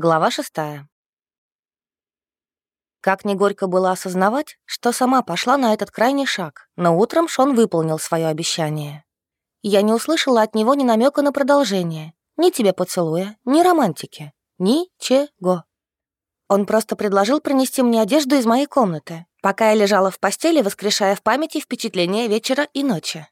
Глава шестая. Как не горько было осознавать, что сама пошла на этот крайний шаг, но утром Шон выполнил свое обещание. Я не услышала от него ни намека на продолжение, ни тебе поцелуя, ни романтики, ничего. Он просто предложил принести мне одежду из моей комнаты, пока я лежала в постели, воскрешая в памяти впечатления вечера и ночи.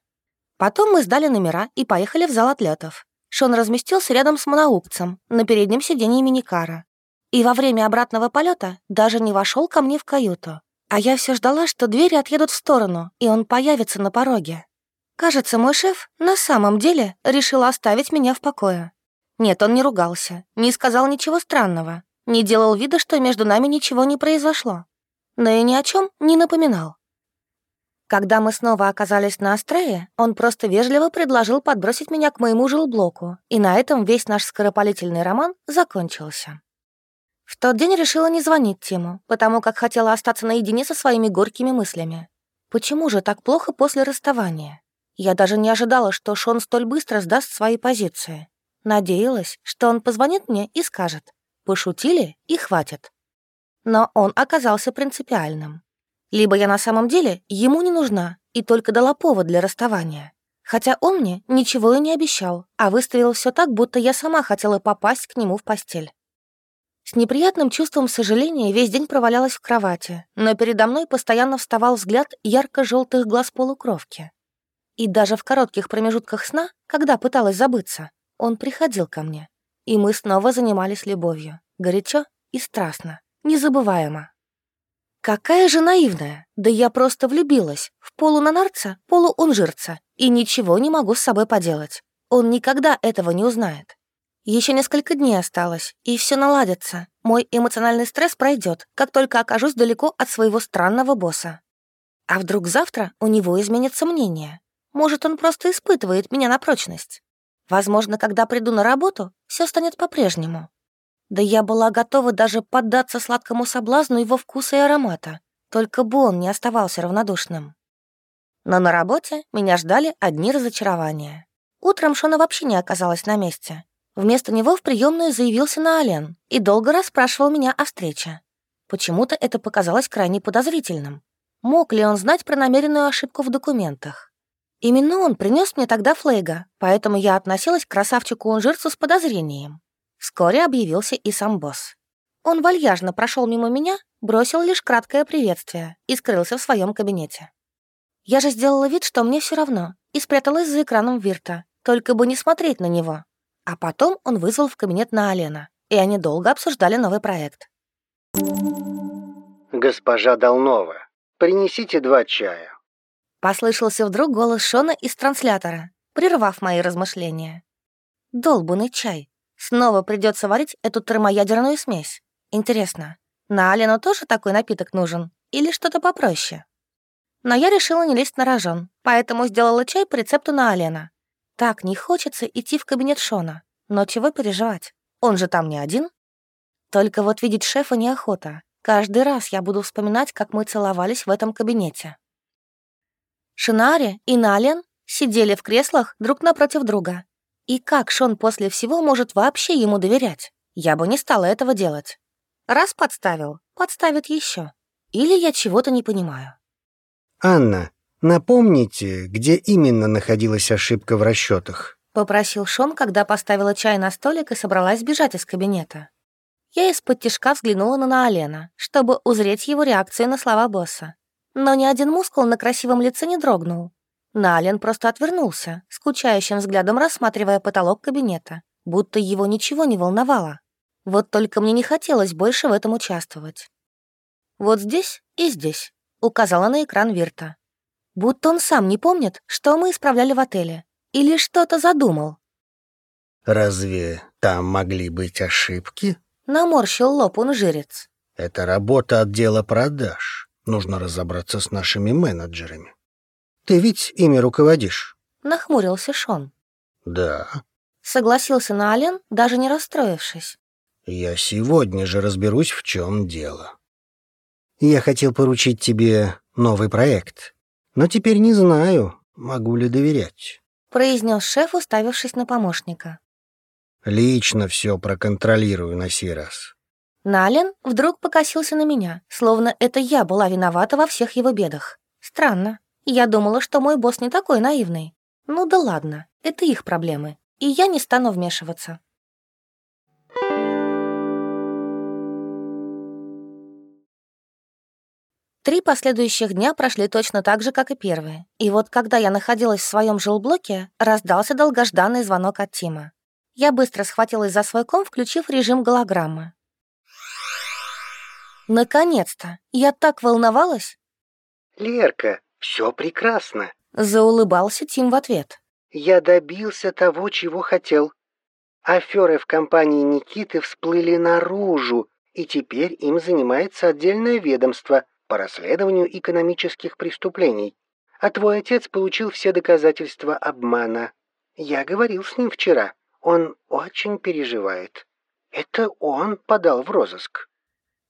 Потом мы сдали номера и поехали в зал атлетов. Шон разместился рядом с моноукцем на переднем сиденье миникара. И во время обратного полета даже не вошел ко мне в каюту. А я все ждала, что двери отъедут в сторону, и он появится на пороге. Кажется, мой шеф на самом деле решил оставить меня в покое. Нет, он не ругался, не сказал ничего странного, не делал вида, что между нами ничего не произошло. Но и ни о чем не напоминал. Когда мы снова оказались на Астрее, он просто вежливо предложил подбросить меня к моему жилблоку, и на этом весь наш скоропалительный роман закончился. В тот день решила не звонить Тиму, потому как хотела остаться наедине со своими горькими мыслями. Почему же так плохо после расставания? Я даже не ожидала, что Шон столь быстро сдаст свои позиции. Надеялась, что он позвонит мне и скажет «пошутили и хватит». Но он оказался принципиальным. Либо я на самом деле ему не нужна и только дала повод для расставания. Хотя он мне ничего и не обещал, а выставил все так, будто я сама хотела попасть к нему в постель. С неприятным чувством сожаления весь день провалялась в кровати, но передо мной постоянно вставал взгляд ярко желтых глаз полукровки. И даже в коротких промежутках сна, когда пыталась забыться, он приходил ко мне. И мы снова занимались любовью. Горячо и страстно. Незабываемо. Какая же наивная! Да я просто влюбилась. В полунанарца, полуунжирца. И ничего не могу с собой поделать. Он никогда этого не узнает. Еще несколько дней осталось, и все наладится. Мой эмоциональный стресс пройдет, как только окажусь далеко от своего странного босса. А вдруг завтра у него изменится мнение? Может, он просто испытывает меня на прочность? Возможно, когда приду на работу, все станет по-прежнему. Да я была готова даже поддаться сладкому соблазну его вкуса и аромата, только бы он не оставался равнодушным. Но на работе меня ждали одни разочарования. Утром Шона вообще не оказалась на месте. Вместо него в приемную заявился Наолен и долго расспрашивал меня о встрече. Почему-то это показалось крайне подозрительным. Мог ли он знать про намеренную ошибку в документах? Именно он принес мне тогда флейга, поэтому я относилась к красавчику-унжирцу с подозрением. Вскоре объявился и сам босс. Он вальяжно прошел мимо меня, бросил лишь краткое приветствие и скрылся в своем кабинете. Я же сделала вид, что мне все равно, и спряталась за экраном Вирта, только бы не смотреть на него. А потом он вызвал в кабинет на Алена, и они долго обсуждали новый проект. «Госпожа Долнова, принесите два чая». Послышался вдруг голос Шона из транслятора, прервав мои размышления. Долбанный чай. Снова придется варить эту термоядерную смесь. Интересно, на Алену тоже такой напиток нужен? Или что-то попроще? Но я решила не лезть на рожон, поэтому сделала чай по рецепту на Алена. Так не хочется идти в кабинет Шона. Но чего переживать? Он же там не один. Только вот видеть шефа неохота. Каждый раз я буду вспоминать, как мы целовались в этом кабинете. Шинари и Нален сидели в креслах друг напротив друга и как Шон после всего может вообще ему доверять? Я бы не стала этого делать. Раз подставил, подставит еще. Или я чего-то не понимаю. «Анна, напомните, где именно находилась ошибка в расчетах? Попросил Шон, когда поставила чай на столик и собралась бежать из кабинета. Я из-под тишка взглянула на Наолена, чтобы узреть его реакцию на слова босса. Но ни один мускул на красивом лице не дрогнул. Нален просто отвернулся, скучающим взглядом рассматривая потолок кабинета, будто его ничего не волновало. Вот только мне не хотелось больше в этом участвовать. «Вот здесь и здесь», — указала на экран Вирта. Будто он сам не помнит, что мы исправляли в отеле. Или что-то задумал. «Разве там могли быть ошибки?» — наморщил лоб он жирец. «Это работа отдела продаж. Нужно разобраться с нашими менеджерами». Ты ведь ими руководишь?» Нахмурился Шон. «Да». Согласился на Ален, даже не расстроившись. «Я сегодня же разберусь, в чем дело. Я хотел поручить тебе новый проект, но теперь не знаю, могу ли доверять», произнес шеф, уставившись на помощника. Лично все проконтролирую на сей раз. Нален вдруг покосился на меня, словно это я была виновата во всех его бедах. Странно. Я думала, что мой босс не такой наивный. Ну да ладно, это их проблемы, и я не стану вмешиваться. Три последующих дня прошли точно так же, как и первые. И вот когда я находилась в своем жилблоке, раздался долгожданный звонок от Тима. Я быстро схватилась за свой ком, включив режим голограммы. Наконец-то! Я так волновалась! «Лерка, все прекрасно!» Заулыбался Тим в ответ. «Я добился того, чего хотел. Аферы в компании Никиты всплыли наружу, и теперь им занимается отдельное ведомство — по расследованию экономических преступлений, а твой отец получил все доказательства обмана. Я говорил с ним вчера. Он очень переживает. Это он подал в розыск.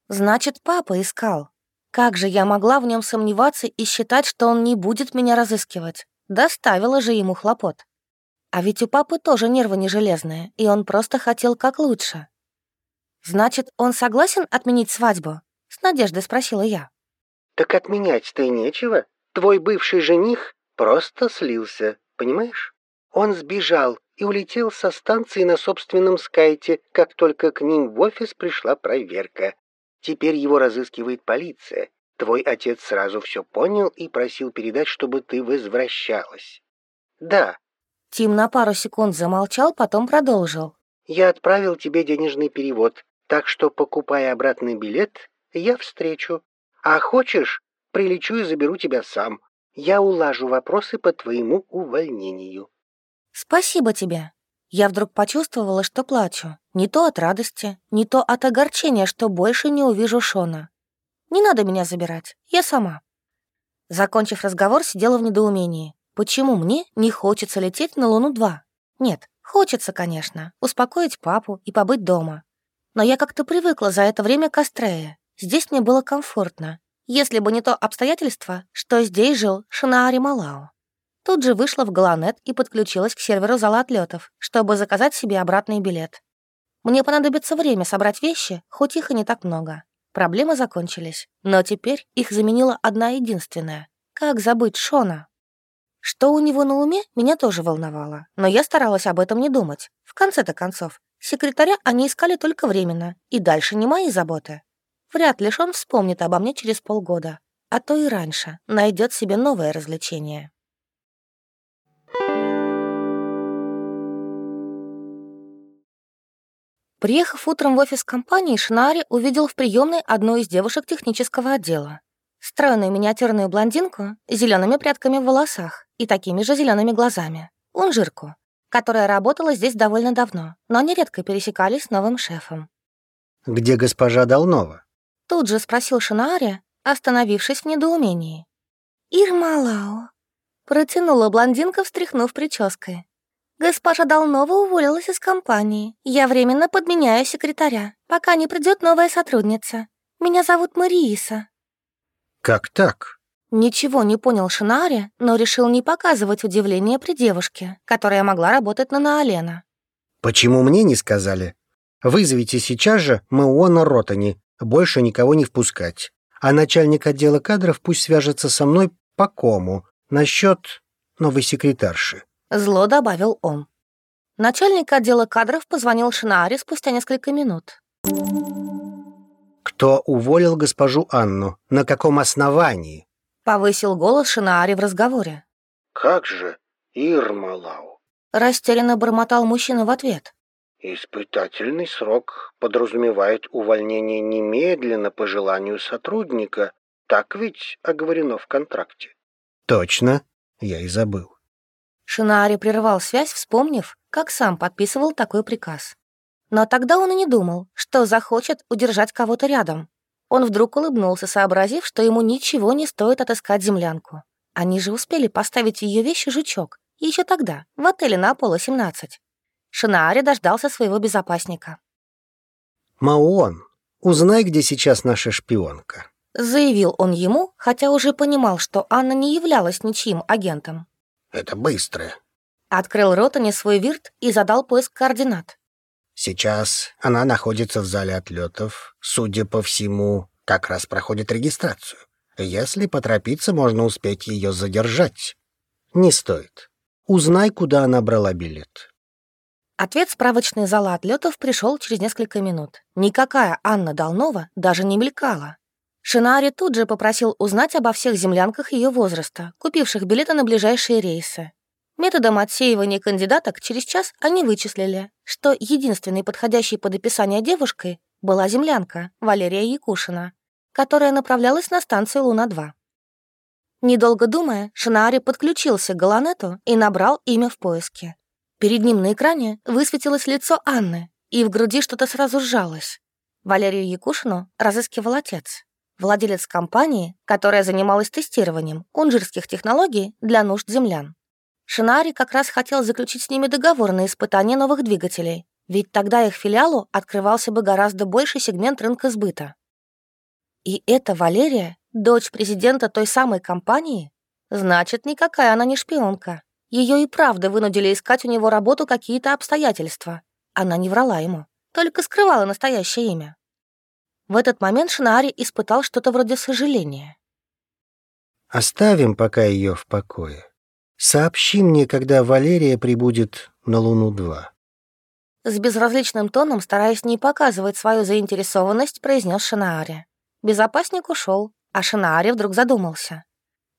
Значит, папа искал. Как же я могла в нем сомневаться и считать, что он не будет меня разыскивать? Доставила же ему хлопот. А ведь у папы тоже нервы не железные, и он просто хотел как лучше. Значит, он согласен отменить свадьбу? С надеждой спросила я. Так отменять-то и нечего. Твой бывший жених просто слился, понимаешь? Он сбежал и улетел со станции на собственном скайте, как только к ним в офис пришла проверка. Теперь его разыскивает полиция. Твой отец сразу все понял и просил передать, чтобы ты возвращалась. Да. Тим на пару секунд замолчал, потом продолжил. Я отправил тебе денежный перевод, так что, покупая обратный билет, я встречу. А хочешь, прилечу и заберу тебя сам. Я улажу вопросы по твоему увольнению». «Спасибо тебе». Я вдруг почувствовала, что плачу. Не то от радости, не то от огорчения, что больше не увижу Шона. Не надо меня забирать, я сама. Закончив разговор, сидела в недоумении. Почему мне не хочется лететь на Луну-2? Нет, хочется, конечно, успокоить папу и побыть дома. Но я как-то привыкла за это время к Астрея. Здесь мне было комфортно, если бы не то обстоятельство, что здесь жил Шинаари Малао. Тут же вышла в Галанет и подключилась к серверу зала отлетов, чтобы заказать себе обратный билет. Мне понадобится время собрать вещи, хоть их и не так много. Проблемы закончились, но теперь их заменила одна единственная. Как забыть Шона? Что у него на уме, меня тоже волновало, но я старалась об этом не думать. В конце-то концов, секретаря они искали только временно, и дальше не мои заботы. Вряд ли он вспомнит обо мне через полгода, а то и раньше найдет себе новое развлечение. Приехав утром в офис компании, Шинари увидел в приемной одну из девушек технического отдела. Стройную миниатюрную блондинку с зелеными прядками в волосах и такими же зелеными глазами. Унжирку, которая работала здесь довольно давно, но они редко пересекались с новым шефом. «Где госпожа Долнова?» Тут же спросил Шинаари, остановившись в недоумении. «Ирмалао», — протянула блондинка, встряхнув прической. «Госпожа Долнова уволилась из компании. Я временно подменяю секретаря, пока не придет новая сотрудница. Меня зовут Марииса». «Как так?» Ничего не понял Шинари, но решил не показывать удивление при девушке, которая могла работать на Наолена. «Почему мне не сказали? Вызовите сейчас же Мэуона Ротани больше никого не впускать. А начальник отдела кадров пусть свяжется со мной по кому насчет новой секретарши. Зло добавил он. Начальник отдела кадров позвонил Шинааре спустя несколько минут. «Кто уволил госпожу Анну? На каком основании?» Повысил голос Шинаари в разговоре. «Как же, Ирмалау?» Растерянно бормотал мужчина в ответ. Испытательный срок подразумевает увольнение немедленно по желанию сотрудника. Так ведь оговорено в контракте. Точно, я и забыл. Шинари прервал связь, вспомнив, как сам подписывал такой приказ. Но тогда он и не думал, что захочет удержать кого-то рядом. Он вдруг улыбнулся, сообразив, что ему ничего не стоит отыскать землянку. Они же успели поставить ее вещи жучок, еще тогда, в отеле на Аполло-17. Шинаари дождался своего безопасника. «Маон, узнай, где сейчас наша шпионка», — заявил он ему, хотя уже понимал, что Анна не являлась ничьим агентом. «Это быстро». Открыл Ротани свой вирт и задал поиск координат. Сейчас она находится в зале отлетов. Судя по всему, как раз проходит регистрацию. Если поторопиться, можно успеть ее задержать. Не стоит. Узнай, куда она брала билет. Ответ справочной зала отлетов пришел через несколько минут. Никакая Анна Долнова даже не мелькала. Шинари тут же попросил узнать обо всех землянках ее возраста, купивших билеты на ближайшие рейсы. Методом отсеивания кандидаток через час они вычислили, что единственной подходящей под описание девушкой была землянка Валерия Якушина, которая направлялась на станцию Луна-2. Недолго думая, Шинаари подключился к Галанету и набрал имя в поиске. Перед ним на экране высветилось лицо Анны, и в груди что-то сразу сжалось. Валерию Якушину разыскивал отец, владелец компании, которая занималась тестированием унжирских технологий для нужд землян. Шинари как раз хотел заключить с ними договор на испытание новых двигателей, ведь тогда их филиалу открывался бы гораздо больший сегмент рынка сбыта. И это Валерия, дочь президента той самой компании? Значит, никакая она не шпионка. Ее и правда вынудили искать у него работу какие-то обстоятельства. Она не врала ему, только скрывала настоящее имя. В этот момент Шинари испытал что-то вроде сожаления. «Оставим пока ее в покое. Сообщи мне, когда Валерия прибудет на Луну-2». С безразличным тоном, стараясь не показывать свою заинтересованность, произнес Шинаари. Безопасник ушел, а Шинаари вдруг задумался.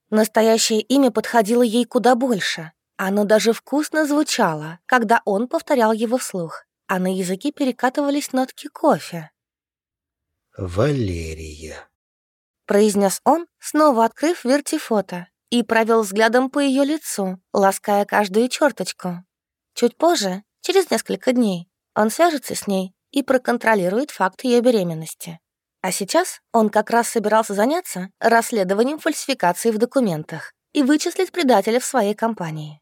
Настоящее имя подходило ей куда больше. Оно даже вкусно звучало, когда он повторял его вслух, а на языке перекатывались нотки кофе. «Валерия», — произнес он, снова открыв вертифото, и провел взглядом по ее лицу, лаская каждую черточку. Чуть позже, через несколько дней, он свяжется с ней и проконтролирует факт ее беременности. А сейчас он как раз собирался заняться расследованием фальсификации в документах и вычислить предателя в своей компании.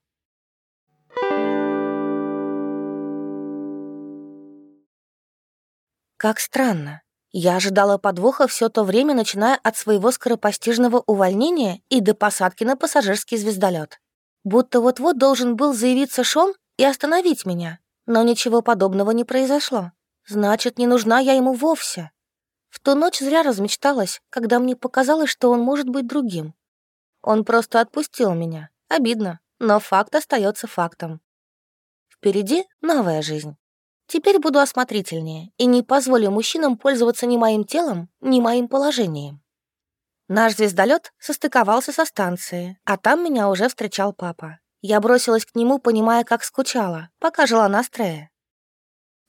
Как странно. Я ожидала подвоха все то время, начиная от своего скоропостижного увольнения и до посадки на пассажирский звездолет. Будто вот-вот должен был заявиться Шон и остановить меня. Но ничего подобного не произошло. Значит, не нужна я ему вовсе. В ту ночь зря размечталась, когда мне показалось, что он может быть другим. Он просто отпустил меня. Обидно, но факт остается фактом. Впереди новая жизнь. Теперь буду осмотрительнее и не позволю мужчинам пользоваться ни моим телом, ни моим положением. Наш звездолет состыковался со станции, а там меня уже встречал папа. Я бросилась к нему, понимая, как скучала, пока жила на Стрее.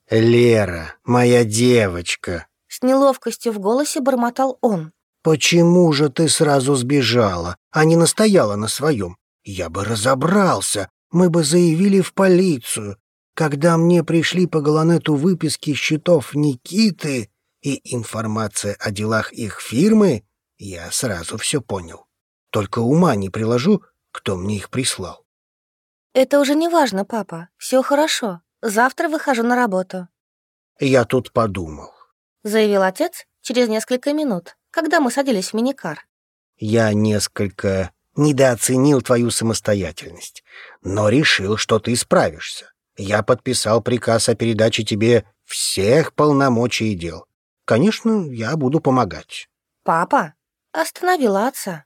«Лера, моя девочка!» С неловкостью в голосе бормотал он. «Почему же ты сразу сбежала, а не настояла на своем? Я бы разобрался, мы бы заявили в полицию, когда мне пришли по Галанету выписки счетов Никиты и информация о делах их фирмы, я сразу все понял. Только ума не приложу, кто мне их прислал. «Это уже не важно, папа. Все хорошо. Завтра выхожу на работу». «Я тут подумал», — заявил отец через несколько минут, когда мы садились в миникар. «Я несколько недооценил твою самостоятельность, но решил, что ты справишься я подписал приказ о передаче тебе всех полномочий и дел. Конечно, я буду помогать». «Папа?» — остановила отца.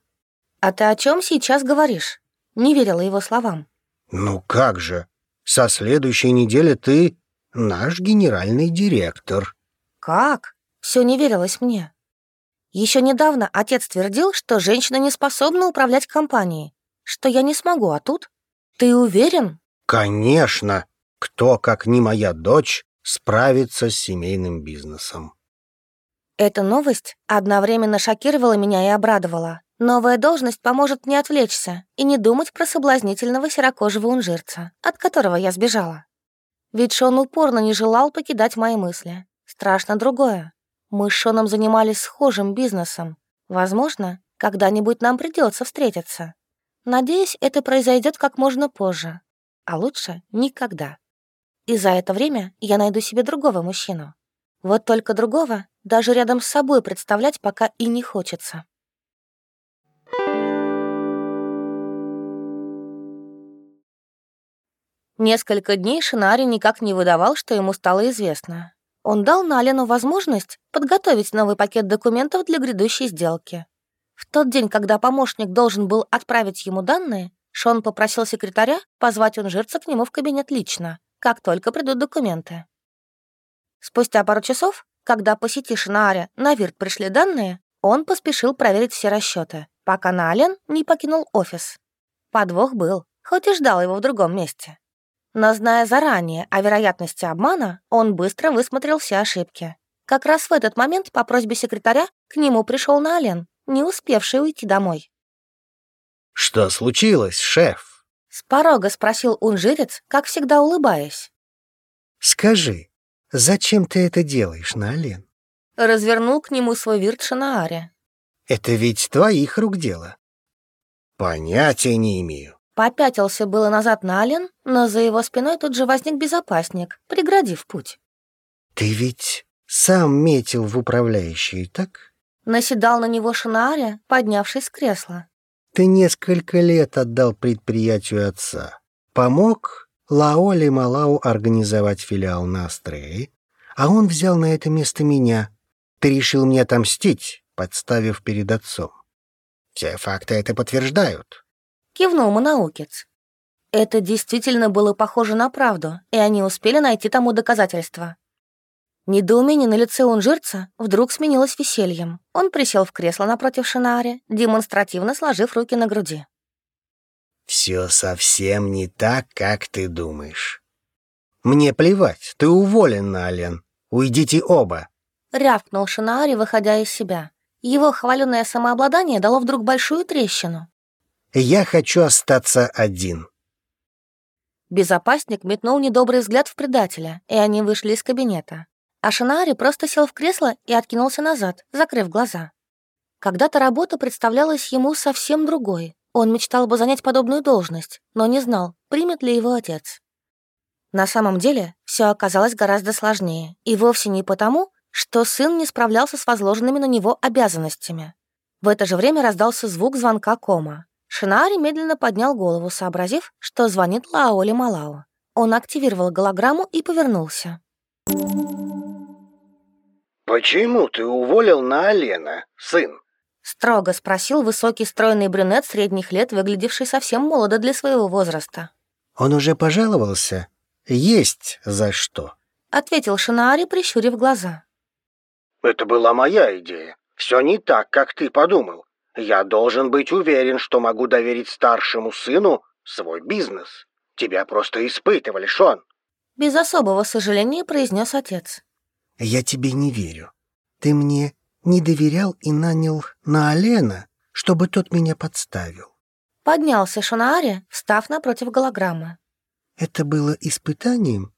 «А ты о чем сейчас говоришь?» Не верила его словам. «Ну как же, со следующей недели ты наш генеральный директор». «Как?» Все не верилось мне. Еще недавно отец твердил, что женщина не способна управлять компанией, что я не смогу, а тут? Ты уверен? Конечно. Кто, как не моя дочь, справится с семейным бизнесом? Эта новость одновременно шокировала меня и обрадовала. Новая должность поможет мне отвлечься и не думать про соблазнительного серокожего унжирца, от которого я сбежала. Ведь Шон упорно не желал покидать мои мысли. Страшно другое. Мы с Шоном занимались схожим бизнесом. Возможно, когда-нибудь нам придется встретиться. Надеюсь, это произойдет как можно позже. А лучше никогда. И за это время я найду себе другого мужчину. Вот только другого даже рядом с собой представлять пока и не хочется. Несколько дней Шинари никак не выдавал, что ему стало известно. Он дал Налену возможность подготовить новый пакет документов для грядущей сделки. В тот день, когда помощник должен был отправить ему данные, Шон попросил секретаря позвать унжирца к нему в кабинет лично, как только придут документы. Спустя пару часов, когда по сети на Вирт пришли данные, он поспешил проверить все расчеты, пока Нален не покинул офис. Подвох был, хоть и ждал его в другом месте. Но зная заранее о вероятности обмана, он быстро высмотрел все ошибки. Как раз в этот момент по просьбе секретаря к нему пришел Нален, не успевший уйти домой. «Что случилось, шеф?» С порога спросил унжирец, как всегда улыбаясь. «Скажи, зачем ты это делаешь, Нален?» Развернул к нему свой вирт Шанааре. «Это ведь твоих рук дело». «Понятия не имею». Попятился было назад Нален, но за его спиной тут же возник безопасник, преградив путь. «Ты ведь сам метил в управляющие, так?» Наседал на него Шинааре, поднявшись с кресла. Ты несколько лет отдал предприятию отца. Помог Лаоле Малау организовать филиал на Астрее, а он взял на это место меня. Ты решил мне отомстить, подставив перед отцом. Все факты это подтверждают. Кивнул Манаукец. Это действительно было похоже на правду, и они успели найти тому доказательства. Недоумение на лице унжирца вдруг сменилось весельем. Он присел в кресло напротив Шинари, демонстративно сложив руки на груди. «Все совсем не так, как ты думаешь. Мне плевать, ты уволен, Ален. Уйдите оба!» Рявкнул Шинари, выходя из себя. Его хваленное самообладание дало вдруг большую трещину. «Я хочу остаться один». Безопасник метнул недобрый взгляд в предателя, и они вышли из кабинета. А Шинари просто сел в кресло и откинулся назад, закрыв глаза. Когда-то работа представлялась ему совсем другой. Он мечтал бы занять подобную должность, но не знал, примет ли его отец. На самом деле все оказалось гораздо сложнее, и вовсе не потому, что сын не справлялся с возложенными на него обязанностями. В это же время раздался звук звонка кома. Шинари медленно поднял голову, сообразив, что звонит Лаоли Малао. Он активировал голограмму и повернулся. «Почему ты уволил на Алена, сын?» Строго спросил высокий стройный брюнет средних лет, выглядевший совсем молодо для своего возраста. «Он уже пожаловался? Есть за что», — ответил Шинаари, прищурив глаза. «Это была моя идея. Все не так, как ты подумал. Я должен быть уверен, что могу доверить старшему сыну свой бизнес. Тебя просто испытывали, Шон». Без особого сожаления произнес отец. Я тебе не верю. Ты мне не доверял и нанял на Алена, чтобы тот меня подставил. Поднялся Шунаари, встав напротив голограммы. Это было испытанием?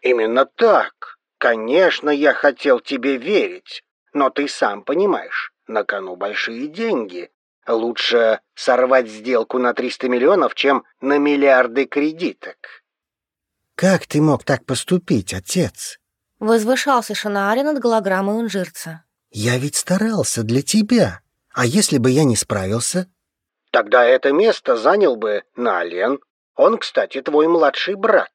Именно так. Конечно, я хотел тебе верить, но ты сам понимаешь, на кону большие деньги. Лучше сорвать сделку на 300 миллионов, чем на миллиарды кредиток. Как ты мог так поступить, отец? Возвышался Шинаари над голограммой унжирца. «Я ведь старался для тебя. А если бы я не справился?» «Тогда это место занял бы Нален. Он, кстати, твой младший брат».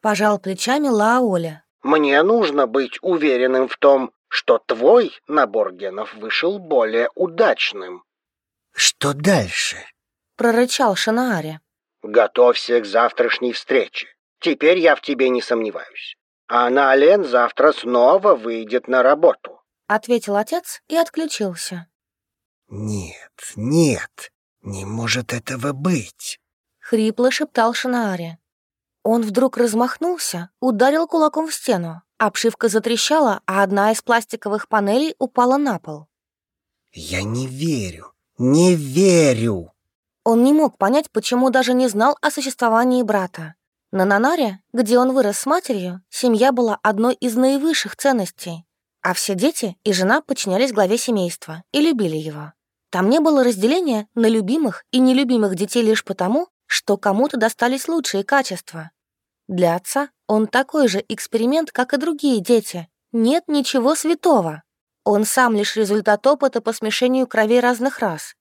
Пожал плечами Лаоля. «Мне нужно быть уверенным в том, что твой набор генов вышел более удачным». «Что дальше?» Прорычал Шинаари. «Готовься к завтрашней встрече. Теперь я в тебе не сомневаюсь а Нален завтра снова выйдет на работу», — ответил отец и отключился. «Нет, нет, не может этого быть», — хрипло шептал Шинаари. Он вдруг размахнулся, ударил кулаком в стену. Обшивка затрещала, а одна из пластиковых панелей упала на пол. «Я не верю, не верю!» Он не мог понять, почему даже не знал о существовании брата. На Нанаре, где он вырос с матерью, семья была одной из наивысших ценностей, а все дети и жена подчинялись главе семейства и любили его. Там не было разделения на любимых и нелюбимых детей лишь потому, что кому-то достались лучшие качества. Для отца он такой же эксперимент, как и другие дети. Нет ничего святого. Он сам лишь результат опыта по смешению кровей разных рас.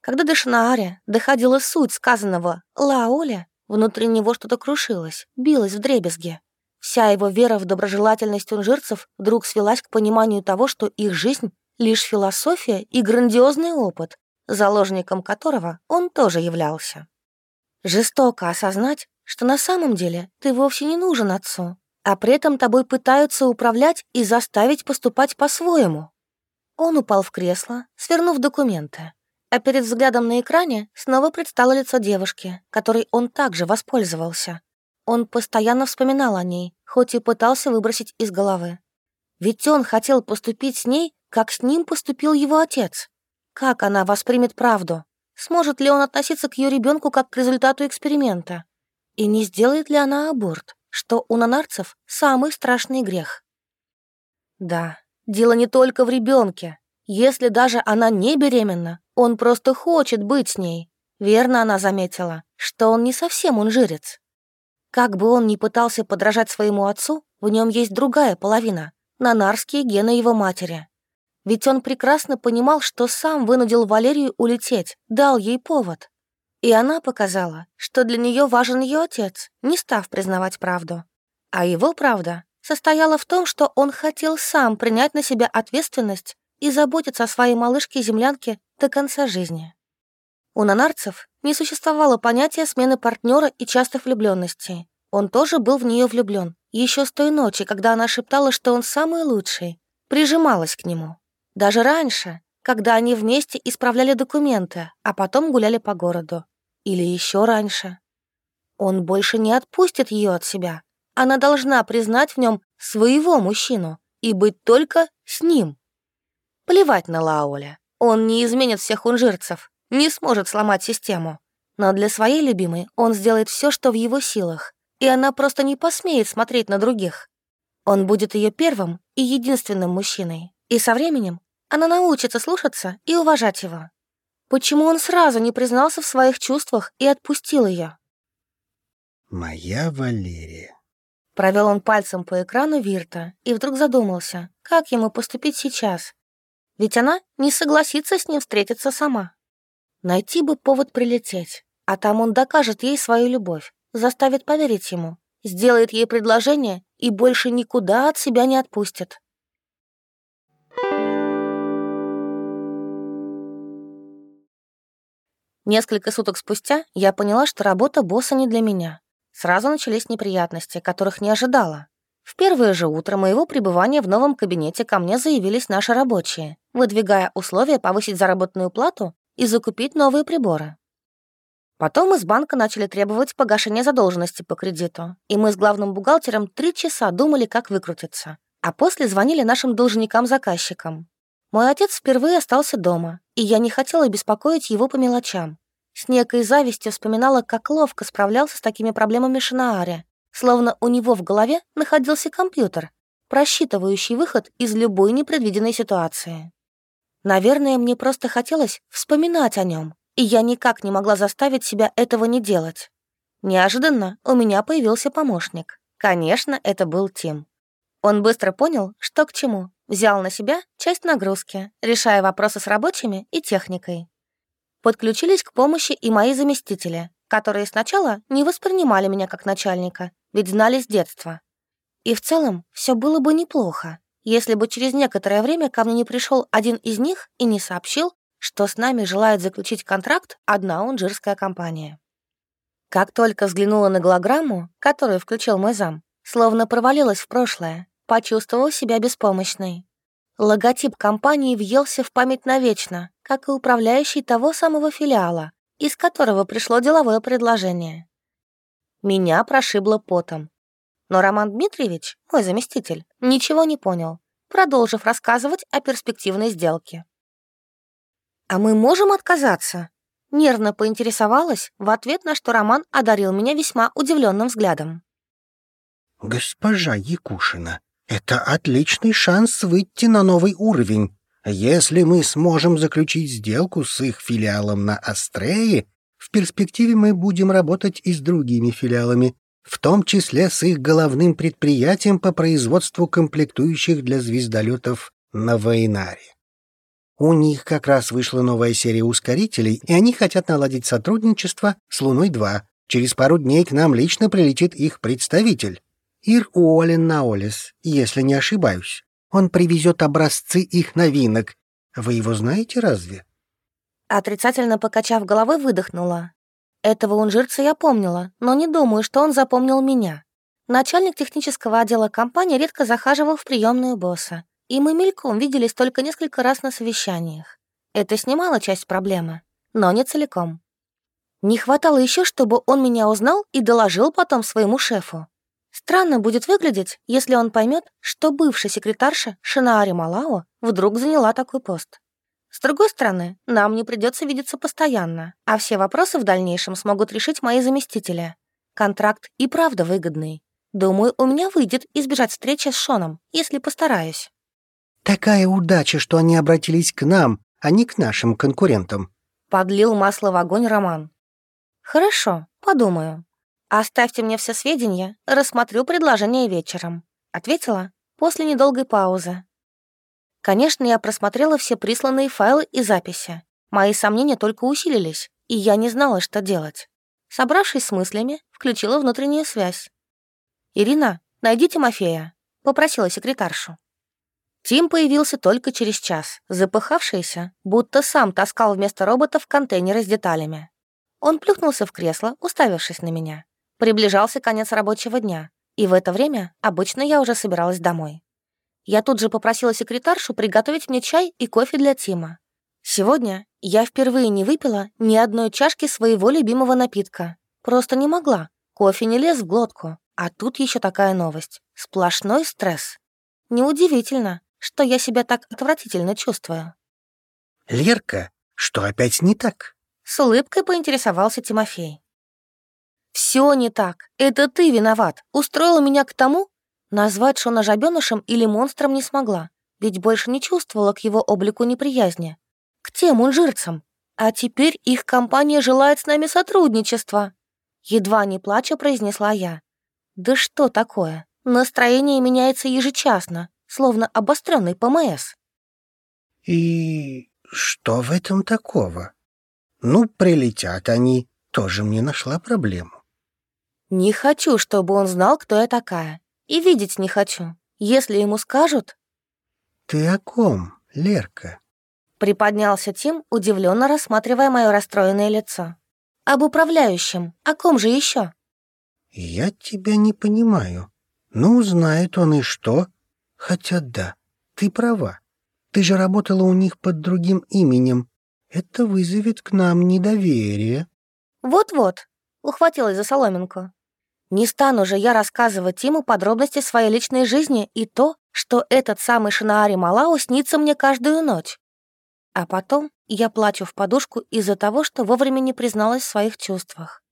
Когда до Шинааре доходила суть сказанного «Лаоля», Внутри него что-то крушилось, билось в дребезге. Вся его вера в доброжелательность унжирцев вдруг свелась к пониманию того, что их жизнь — лишь философия и грандиозный опыт, заложником которого он тоже являлся. Жестоко осознать, что на самом деле ты вовсе не нужен отцу, а при этом тобой пытаются управлять и заставить поступать по-своему. Он упал в кресло, свернув документы, а перед взглядом на экране снова предстало лицо девушки, которой он также воспользовался. Он постоянно вспоминал о ней, хоть и пытался выбросить из головы. Ведь он хотел поступить с ней, как с ним поступил его отец. Как она воспримет правду? Сможет ли он относиться к ее ребенку как к результату эксперимента? И не сделает ли она аборт, что у нанарцев самый страшный грех? Да, дело не только в ребенке. Если даже она не беременна, он просто хочет быть с ней. Верно она заметила, что он не совсем унжирец. Как бы он ни пытался подражать своему отцу, в нем есть другая половина — нанарские гены его матери. Ведь он прекрасно понимал, что сам вынудил Валерию улететь, дал ей повод. И она показала, что для нее важен ее отец, не став признавать правду. А его правда состояла в том, что он хотел сам принять на себя ответственность и заботиться о своей малышке-землянке до конца жизни. У нанарцев не существовало понятия смены партнера и частых влюбленностей. Он тоже был в нее влюблен, еще с той ночи, когда она шептала, что он самый лучший, прижималась к нему. Даже раньше, когда они вместе исправляли документы, а потом гуляли по городу. Или еще раньше. Он больше не отпустит ее от себя. Она должна признать в нем своего мужчину и быть только с ним. Плевать на Лауля. Он не изменит всех унжирцев, не сможет сломать систему. Но для своей любимой он сделает все, что в его силах, и она просто не посмеет смотреть на других. Он будет ее первым и единственным мужчиной, и со временем она научится слушаться и уважать его. Почему он сразу не признался в своих чувствах и отпустил ее? «Моя Валерия», Провел он пальцем по экрану Вирта и вдруг задумался, как ему поступить сейчас. Ведь она не согласится с ним встретиться сама. Найти бы повод прилететь, а там он докажет ей свою любовь, заставит поверить ему, сделает ей предложение и больше никуда от себя не отпустит. Несколько суток спустя я поняла, что работа босса не для меня. Сразу начались неприятности, которых не ожидала. В первое же утро моего пребывания в новом кабинете ко мне заявились наши рабочие, выдвигая условия повысить заработную плату и закупить новые приборы. Потом из банка начали требовать погашения задолженности по кредиту, и мы с главным бухгалтером три часа думали, как выкрутиться. А после звонили нашим должникам-заказчикам. Мой отец впервые остался дома, и я не хотела беспокоить его по мелочам. С некой завистью вспоминала, как ловко справлялся с такими проблемами Шинааре, словно у него в голове находился компьютер, просчитывающий выход из любой непредвиденной ситуации. Наверное, мне просто хотелось вспоминать о нем, и я никак не могла заставить себя этого не делать. Неожиданно у меня появился помощник. Конечно, это был Тим. Он быстро понял, что к чему, взял на себя часть нагрузки, решая вопросы с рабочими и техникой. Подключились к помощи и мои заместители, которые сначала не воспринимали меня как начальника, ведь знали с детства. И в целом все было бы неплохо, если бы через некоторое время ко мне не пришел один из них и не сообщил, что с нами желает заключить контракт одна унжирская компания. Как только взглянула на голограмму, которую включил мой зам, словно провалилась в прошлое, почувствовал себя беспомощной. Логотип компании въелся в память навечно, как и управляющий того самого филиала, из которого пришло деловое предложение. Меня прошибло потом. Но Роман Дмитриевич, мой заместитель, ничего не понял, продолжив рассказывать о перспективной сделке. «А мы можем отказаться?» Нервно поинтересовалась, в ответ на что Роман одарил меня весьма удивленным взглядом. «Госпожа Якушина, это отличный шанс выйти на новый уровень. Если мы сможем заключить сделку с их филиалом на Астрее, в перспективе мы будем работать и с другими филиалами, в том числе с их головным предприятием по производству комплектующих для звездолетов на Вейнаре. У них как раз вышла новая серия ускорителей, и они хотят наладить сотрудничество с Луной-2, Через пару дней к нам лично прилетит их представитель. Ир Уолен Наолес, если не ошибаюсь. Он привезет образцы их новинок. Вы его знаете разве?» Отрицательно покачав головой, выдохнула. Этого унжирца я помнила, но не думаю, что он запомнил меня. Начальник технического отдела компании редко захаживал в приемную босса, и мы мельком виделись только несколько раз на совещаниях. Это снимало часть проблемы, но не целиком. Не хватало еще, чтобы он меня узнал и доложил потом своему шефу. Странно будет выглядеть, если он поймет, что бывшая секретарша Шинаари Малао вдруг заняла такой пост. С другой стороны, нам не придется видеться постоянно, а все вопросы в дальнейшем смогут решить мои заместители. Контракт и правда выгодный. Думаю, у меня выйдет избежать встречи с Шоном, если постараюсь. Такая удача, что они обратились к нам, а не к нашим конкурентам. Подлил масло в огонь Роман. Хорошо, подумаю. «Оставьте мне все сведения, рассмотрю предложение вечером», — ответила после недолгой паузы. Конечно, я просмотрела все присланные файлы и записи. Мои сомнения только усилились, и я не знала, что делать. Собравшись с мыслями, включила внутреннюю связь. «Ирина, найди Тимофея», — попросила секретаршу. Тим появился только через час, запыхавшийся, будто сам таскал вместо робота контейнеры с деталями. Он плюхнулся в кресло, уставившись на меня. Приближался конец рабочего дня, и в это время обычно я уже собиралась домой. Я тут же попросила секретаршу приготовить мне чай и кофе для Тима. Сегодня я впервые не выпила ни одной чашки своего любимого напитка. Просто не могла. Кофе не лез в глотку. А тут еще такая новость. Сплошной стресс. Неудивительно, что я себя так отвратительно чувствую. «Лерка, что опять не так?» С улыбкой поинтересовался Тимофей. Все не так. Это ты виноват. Устроила меня к тому? Назвать Шона жабенышем или монстром не смогла, ведь больше не чувствовала к его облику неприязни. К тем унжирцам. А теперь их компания желает с нами сотрудничества. Едва не плача произнесла я. Да что такое? Настроение меняется ежечасно, словно обостренный ПМС. И что в этом такого? Ну, прилетят они, тоже мне нашла проблему. Не хочу, чтобы он знал, кто я такая. И видеть не хочу. Если ему скажут... Ты о ком, Лерка? Приподнялся Тим, удивленно рассматривая мое расстроенное лицо. Об управляющем. О ком же еще? Я тебя не понимаю. Ну, знает он и что. Хотя да, ты права. Ты же работала у них под другим именем. Это вызовет к нам недоверие. Вот-вот, ухватилась за соломинку. Не стану же я рассказывать Тиму подробности своей личной жизни и то, что этот самый Шинаари Малао снится мне каждую ночь. А потом я плачу в подушку из-за того, что вовремя не призналась в своих чувствах.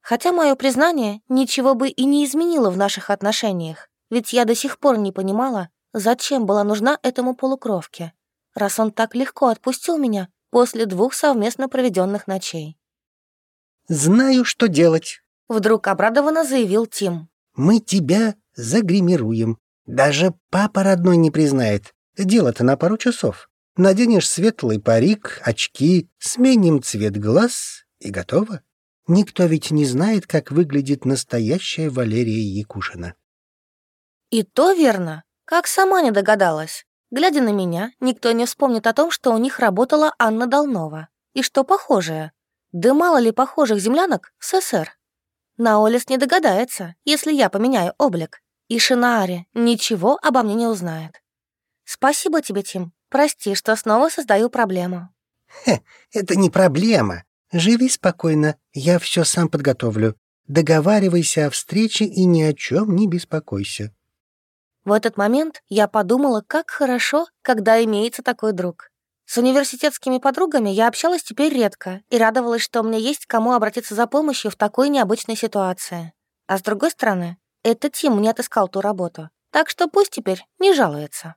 Хотя мое признание ничего бы и не изменило в наших отношениях, ведь я до сих пор не понимала, зачем была нужна этому полукровке, раз он так легко отпустил меня после двух совместно проведенных ночей. «Знаю, что делать», Вдруг обрадованно заявил Тим. «Мы тебя загримируем. Даже папа родной не признает. Дело-то на пару часов. Наденешь светлый парик, очки, сменим цвет глаз и готово. Никто ведь не знает, как выглядит настоящая Валерия Якушина». «И то верно. Как сама не догадалась. Глядя на меня, никто не вспомнит о том, что у них работала Анна Долнова. И что похожее. Да мало ли похожих землянок в СССР. Наолис не догадается, если я поменяю облик. И Шинаари ничего обо мне не узнает. Спасибо тебе, Тим. Прости, что снова создаю проблему. Хе, это не проблема. Живи спокойно, я все сам подготовлю. Договаривайся о встрече и ни о чем не беспокойся. В этот момент я подумала, как хорошо, когда имеется такой друг. С университетскими подругами я общалась теперь редко и радовалась, что у меня есть кому обратиться за помощью в такой необычной ситуации. А с другой стороны, это Тим мне отыскал ту работу, так что пусть теперь не жалуется.